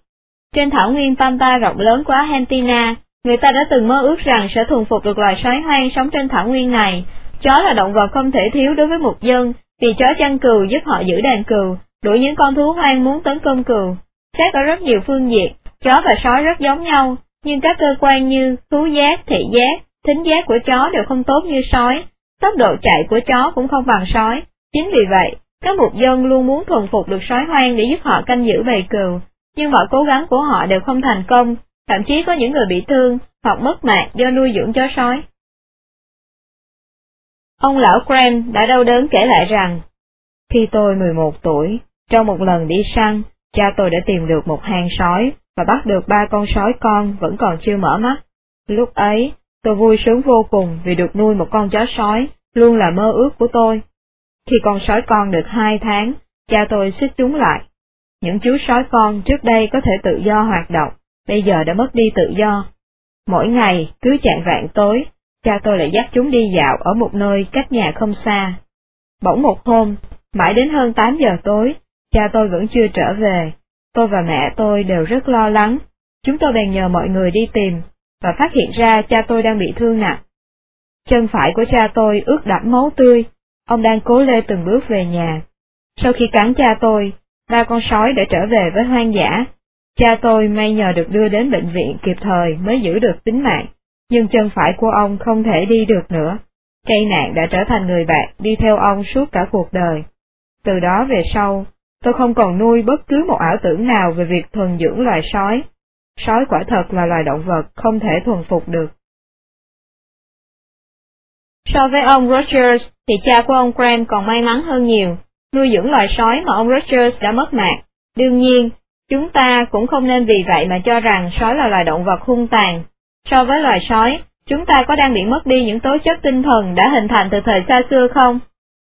Trên thảo nguyên Pampa rộng lớn của Argentina, Người ta đã từng mơ ước rằng sẽ thuần phục được loài sói hoang sống trên thảo nguyên này. Chó là động vật không thể thiếu đối với một dân, vì chó chăn cừu giúp họ giữ đàn cừu, đuổi những con thú hoang muốn tấn công cừu. Xét ở rất nhiều phương diện, chó và sói rất giống nhau, nhưng các cơ quan như thú giác, thị giác, thính giác của chó đều không tốt như sói, tốc độ chạy của chó cũng không bằng sói. Chính vì vậy, các mục dân luôn muốn thuần phục được sói hoang để giúp họ canh giữ bầy cừu, nhưng mọi cố gắng của họ đều không thành công, thậm chí có những người bị thương hoặc mất mạng do nuôi dưỡng chó sói. Ông lão Graham đã đau đớn kể lại rằng, khi tôi 11 tuổi, trong một lần đi săn, cha tôi đã tìm được một hang sói và bắt được ba con sói con vẫn còn chưa mở mắt. Lúc ấy, tôi vui sướng vô cùng vì được nuôi một con chó sói, luôn là mơ ước của tôi. Khi con sói con được hai tháng, cha tôi xích chúng lại. Những chú sói con trước đây có thể tự do hoạt động, bây giờ đã mất đi tự do. Mỗi ngày, cứ chạng vạn tối, cha tôi lại dắt chúng đi dạo ở một nơi cách nhà không xa. Bỗng một hôm, mãi đến hơn 8 giờ tối, cha tôi vẫn chưa trở về, tôi và mẹ tôi đều rất lo lắng. Chúng tôi bèn nhờ mọi người đi tìm, và phát hiện ra cha tôi đang bị thương nặng. Chân phải của cha tôi ướt đẫm máu tươi, ông đang cố lê từng bước về nhà. Sau khi cắn cha tôi, ba con sói đã trở về với hoang dã. Cha tôi may nhờ được đưa đến bệnh viện kịp thời mới giữ được tính mạng, nhưng chân phải của ông không thể đi được nữa. Cây nạn đã trở thành người bạn đi theo ông suốt cả cuộc đời. Từ đó về sau, tôi không còn nuôi bất cứ một ảo tưởng nào về việc thuần dưỡng loài sói. Sói quả thật là loài động vật không thể thuần phục được. So với ông Rogers, thì cha của ông Graham còn may mắn hơn nhiều, nuôi dưỡng loài sói mà ông Rogers đã mất mạng. Đương nhiên, chúng ta cũng không nên vì vậy mà cho rằng sói là loài động vật hung tàn. So với loài sói, chúng ta có đang bị mất đi những tố chất tinh thần đã hình thành từ thời xa xưa không?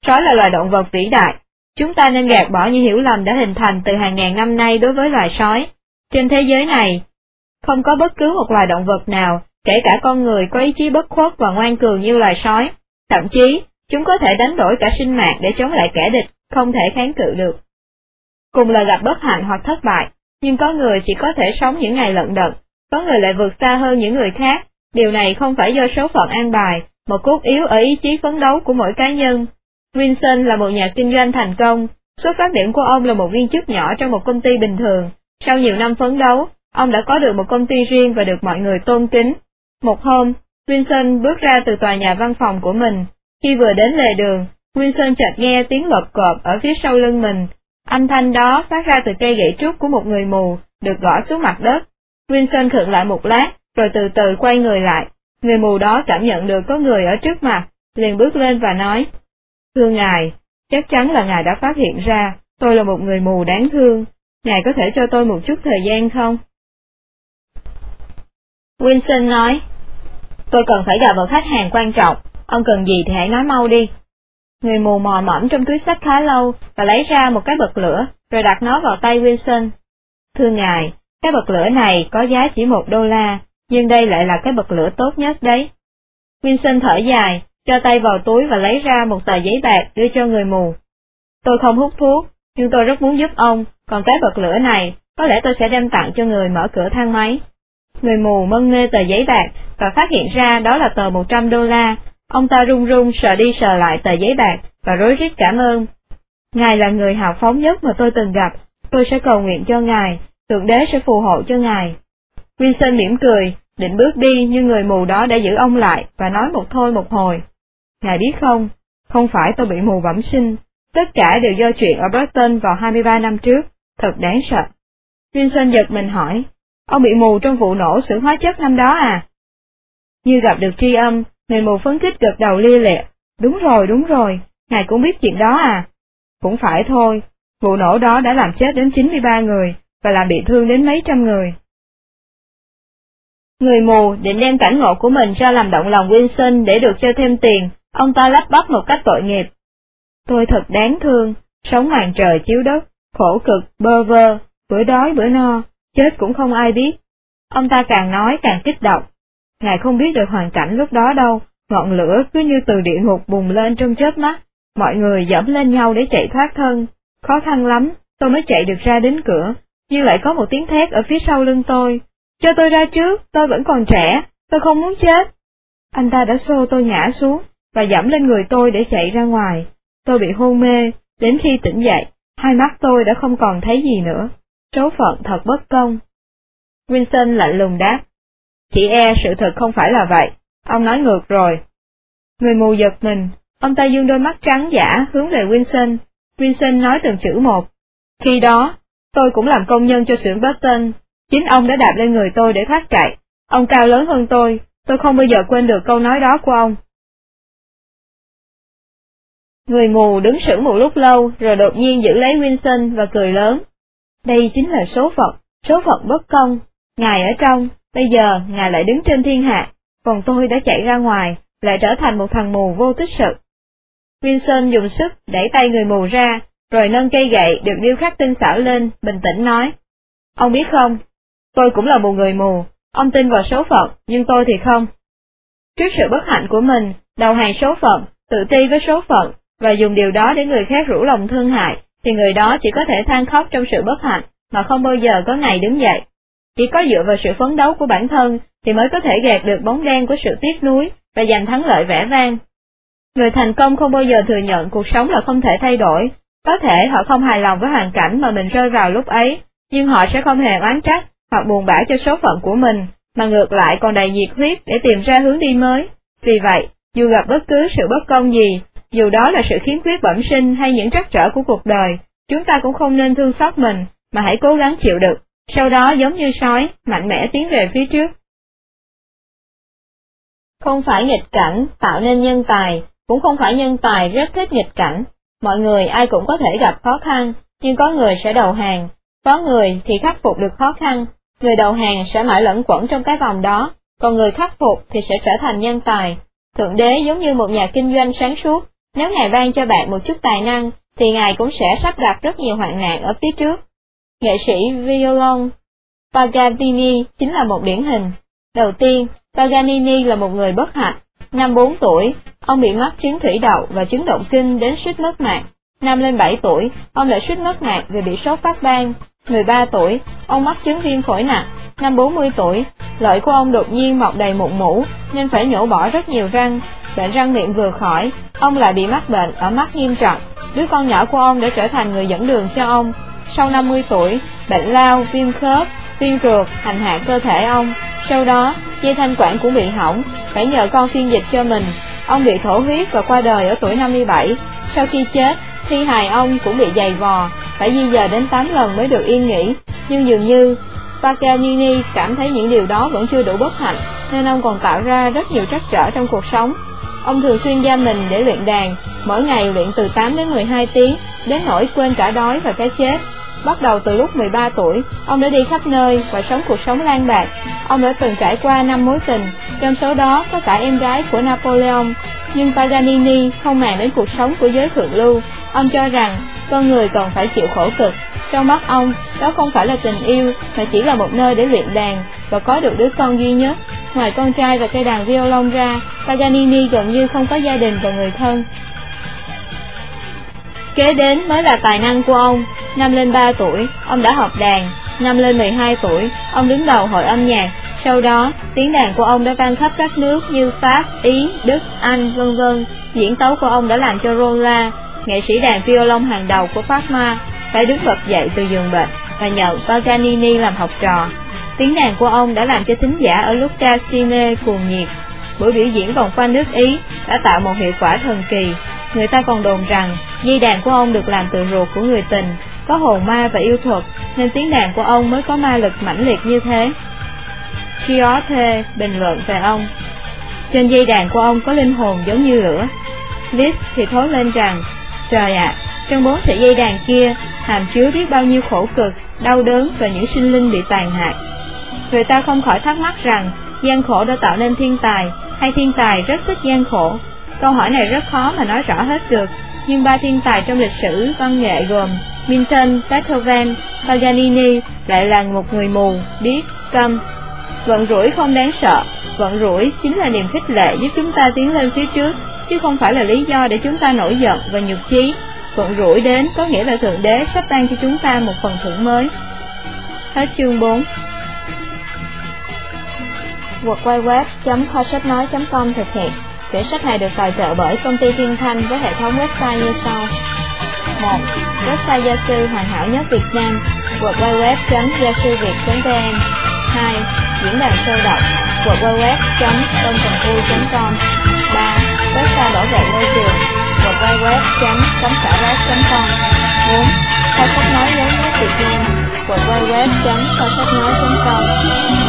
Sói là loài động vật vĩ đại, chúng ta nên gạt bỏ những hiểu lầm đã hình thành từ hàng ngàn năm nay đối với loài sói. Trên thế giới này, không có bất cứ một loài động vật nào, kể cả con người có ý chí bất khuất và ngoan cường như loài sói, thậm chí, chúng có thể đánh đổi cả sinh mạng để chống lại kẻ địch, không thể kháng cự được. Cùng là gặp bất hạnh hoặc thất bại, nhưng có người chỉ có thể sống những ngày lận đận, có người lại vượt xa hơn những người khác, điều này không phải do số phận an bài, một cốt yếu ở ý chí phấn đấu của mỗi cá nhân. Winston là một nhà kinh doanh thành công, xuất phát điểm của ông là một viên chức nhỏ trong một công ty bình thường, sau nhiều năm phấn đấu, ông đã có được một công ty riêng và được mọi người tôn kính. Một hôm, Wilson bước ra từ tòa nhà văn phòng của mình. Khi vừa đến lề đường, Wilson chợt nghe tiếng lộp cộp ở phía sau lưng mình. Âm thanh đó phát ra từ cây gậy trúc của một người mù, được gõ xuống mặt đất. Wilson khựng lại một lát, rồi từ từ quay người lại. Người mù đó cảm nhận được có người ở trước mặt, liền bước lên và nói, Thưa ngài, chắc chắn là ngài đã phát hiện ra, tôi là một người mù đáng thương, ngài có thể cho tôi một chút thời gian không? Wilson nói, tôi cần phải gặp một khách hàng quan trọng, ông cần gì thì hãy nói mau đi. Người mù mò mẫm trong túi sách khá lâu và lấy ra một cái bật lửa, rồi đặt nó vào tay Wilson. Thưa ngài, cái bật lửa này có giá chỉ một đô la, nhưng đây lại là cái bật lửa tốt nhất đấy. Wilson thở dài, cho tay vào túi và lấy ra một tờ giấy bạc đưa cho người mù. Tôi không hút thuốc, nhưng tôi rất muốn giúp ông, còn cái bật lửa này, có lẽ tôi sẽ đem tặng cho người mở cửa thang máy. Người mù mân mê tờ giấy bạc và phát hiện ra đó là tờ 100 đô la. Ông ta run run sờ đi sờ lại tờ giấy bạc và rối rít cảm ơn. Ngài là người hào phóng nhất mà tôi từng gặp, tôi sẽ cầu nguyện cho Ngài, Thượng Đế sẽ phù hộ cho Ngài. Wilson mỉm cười, định bước đi nhưng người mù đó đã giữ ông lại và nói một thôi một hồi. Ngài biết không, không phải tôi bị mù bẩm sinh, tất cả đều do chuyện ở Brighton vào 23 năm trước, thật đáng sợ. Wilson giật mình hỏi, ông bị mù trong vụ nổ xưởng hóa chất năm đó à? Như gặp được tri âm, người mù phấn khích gật đầu lia lệ. Đúng rồi, đúng rồi, ngài cũng biết chuyện đó à? Cũng phải thôi, vụ nổ đó đã làm chết đến 93 người, và làm bị thương đến mấy trăm người. Người mù định đem cảnh ngộ của mình ra làm động lòng Wilson để được cho thêm tiền, ông ta lắp bắp một cách tội nghiệp. Tôi thật đáng thương, sống ngoài trời chiếu đất, khổ cực, bơ vơ, bữa đói bữa no, chết cũng không ai biết. Ông ta càng nói càng kích động. Ngài không biết được hoàn cảnh lúc đó đâu, ngọn lửa cứ như từ địa ngục bùng lên trong chớp mắt, mọi người dẫm lên nhau để chạy thoát thân. Khó khăn lắm, tôi mới chạy được ra đến cửa, nhưng lại có một tiếng thét ở phía sau lưng tôi. Cho tôi ra trước, tôi vẫn còn trẻ, tôi không muốn chết. Anh ta đã xô tôi ngã xuống, và dẫm lên người tôi để chạy ra ngoài. Tôi bị hôn mê, đến khi tỉnh dậy, hai mắt tôi đã không còn thấy gì nữa. Số phận thật bất công. Winston lạnh lùng đáp. Chị e sự thật không phải là vậy, ông nói ngược rồi. Người mù giật mình, ông ta dương đôi mắt trắng giả hướng về Winston. Winston nói từng chữ một. Khi đó, tôi cũng làm công nhân cho xưởng Boston, Chính ông đã đạp lên người tôi để thoát chạy. Ông cao lớn hơn tôi, tôi không bao giờ quên được câu nói đó của ông. Người mù đứng sững một lúc lâu rồi đột nhiên giữ lấy Winston và cười lớn. Đây chính là số phận, số phận bất công. Ngài ở trong, bây giờ ngài lại đứng trên thiên hạ, còn tôi đã chạy ra ngoài, lại trở thành một thằng mù vô tích sự. Wilson dùng sức đẩy tay người mù ra, rồi nâng cây gậy được điêu khắc tinh xảo lên, bình tĩnh nói. Ông biết không, tôi cũng là một người mù, ông tin vào số phận, nhưng tôi thì không. Trước sự bất hạnh của mình, đầu hàng số phận, tự ti với số phận, và dùng điều đó để người khác rủ lòng thương hại, thì người đó chỉ có thể than khóc trong sự bất hạnh, mà không bao giờ có ngày đứng dậy. Chỉ có dựa vào sự phấn đấu của bản thân, thì mới có thể gạt được bóng đen của sự tiếc nuối, và giành thắng lợi vẻ vang. Người thành công không bao giờ thừa nhận cuộc sống là không thể thay đổi, có thể họ không hài lòng với hoàn cảnh mà mình rơi vào lúc ấy, nhưng họ sẽ không hề oán trách hoặc buồn bã cho số phận của mình, mà ngược lại còn đầy nhiệt huyết để tìm ra hướng đi mới. Vì vậy, dù gặp bất cứ sự bất công gì, dù đó là sự khiếm khuyết bẩm sinh hay những trắc trở của cuộc đời, chúng ta cũng không nên thương xót mình, mà hãy cố gắng chịu đựng, sau đó giống như sói, mạnh mẽ tiến về phía trước. Không phải nghịch cảnh tạo nên nhân tài, cũng không phải nhân tài rất thích nghịch cảnh, mọi người ai cũng có thể gặp khó khăn, nhưng có người sẽ đầu hàng, có người thì khắc phục được khó khăn, người đầu hàng sẽ mãi lẫn quẩn trong cái vòng đó, còn người khắc phục thì sẽ trở thành nhân tài. Thượng đế giống như một nhà kinh doanh sáng suốt, nếu Ngài ban cho bạn một chút tài năng, thì Ngài cũng sẽ sắp đặt rất nhiều hoạn nạn ở phía trước. Nghệ sĩ violon Paganini chính là một điển hình. Đầu tiên, Paganini là một người bất hạnh. Năm 4 tuổi, ông bị mắc chứng thủy đậu và chứng động kinh đến suýt mất mạng. Năm lên 7 tuổi, ông đã suýt mất mạng vì bị sốt phát ban. 13 tuổi, ông mắc chứng viêm phổi nặng. Năm 40 tuổi, lợi của ông đột nhiên mọc đầy mụn mũ, nên phải nhổ bỏ rất nhiều răng. Bệnh răng miệng vừa khỏi, ông lại bị mắc bệnh ở mắt nghiêm trọng. Đứa con nhỏ của ông đã trở thành người dẫn đường cho ông. Sau 50 tuổi, bệnh lao, viêm khớp, viêm ruột hành hạ cơ thể ông. Sau đó, dây thanh quản cũng bị hỏng, phải nhờ con phiên dịch cho mình. Ông bị thổ huyết và qua đời ở tuổi 57. Sau khi chết, thi hài ông cũng bị dày vò, phải di dời đến 8 lần mới được yên nghỉ. Nhưng dường như, Paganini cảm thấy những điều đó vẫn chưa đủ bất hạnh, nên ông còn tạo ra rất nhiều trắc trở trong cuộc sống. Ông thường xuyên ra mình để luyện đàn, mỗi ngày luyện từ 8 đến 12 tiếng, đến nỗi quên cả đói và cái chết. Bắt đầu từ lúc 13 tuổi, ông đã đi khắp nơi và sống cuộc sống lang bạc. Ông đã từng trải qua năm mối tình, trong số đó có cả em gái của Napoleon. Nhưng Paganini không màng đến cuộc sống của giới thượng lưu. Ông cho rằng con người còn phải chịu khổ cực. Trong mắt ông, đó không phải là tình yêu, mà chỉ là một nơi để luyện đàn và có được đứa con duy nhất. Ngoài con trai và cây đàn violon ra, Paganini gần như không có gia đình và người thân. Kế đến mới là tài năng của ông. Năm lên 3 tuổi, ông đã học đàn. Năm lên 12 tuổi, ông đứng đầu hội âm nhạc. Sau đó, tiếng đàn của ông đã vang khắp các nước như Pháp, Ý, Đức, Anh, vân vân. Diễn tấu của ông đã làm cho Rola, nghệ sĩ đàn violon hàng đầu của Pháp Ma, phải đứng bật dậy từ giường bệnh và nhận Paganini làm học trò. Tiếng đàn của ông đã làm cho thính giả ở Lucca si mê cuồng nhiệt. Buổi biểu diễn vòng quanh nước Ý đã tạo một hiệu quả thần kỳ. Người ta còn đồn rằng dây đàn của ông được làm từ ruột của người tình, có hồn ma và yêu thuật, nên tiếng đàn của ông mới có ma lực mãnh liệt như thế. Chiothe bình luận về ông. Trên dây đàn của ông có linh hồn giống như lửa. Liz thì thốt lên rằng, trời ạ, trong bốn sợi dây đàn kia hàm chứa biết bao nhiêu khổ cực, đau đớn và những sinh linh bị tàn hại. Người ta không khỏi thắc mắc rằng, gian khổ đã tạo nên thiên tài, hay thiên tài rất thích gian khổ. Câu hỏi này rất khó mà nói rõ hết được, nhưng ba thiên tài trong lịch sử văn nghệ gồm Milton, Beethoven, Paganini lại là một người mù, điếc, câm. Vận rủi không đáng sợ, vận rủi chính là niềm khích lệ giúp chúng ta tiến lên phía trước, chứ không phải là lý do để chúng ta nổi giận và nhục chí. Vận rủi đến có nghĩa là Thượng Đế sắp ban cho chúng ta một phần thưởng mới. Hết chương 4 www.kho-sách-nói.com thực hiện. Quyển sách này được tài trợ bởi công ty Thiên Thanh với hệ thống website như sau. 1. Website gia sư hoàn hảo nhất Việt Nam www.gia-sư-việt.vn 2. Diễn đàn sôi động www.tômconvui.com 3. Website bảo vệ môi trường www.cấm xả rác.com 4. Kho sách nói lớn nhất Việt Nam www.kho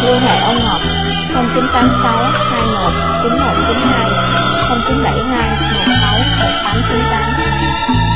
Liên hệ ông Ngọc 0986 21 9192 0972 16 1898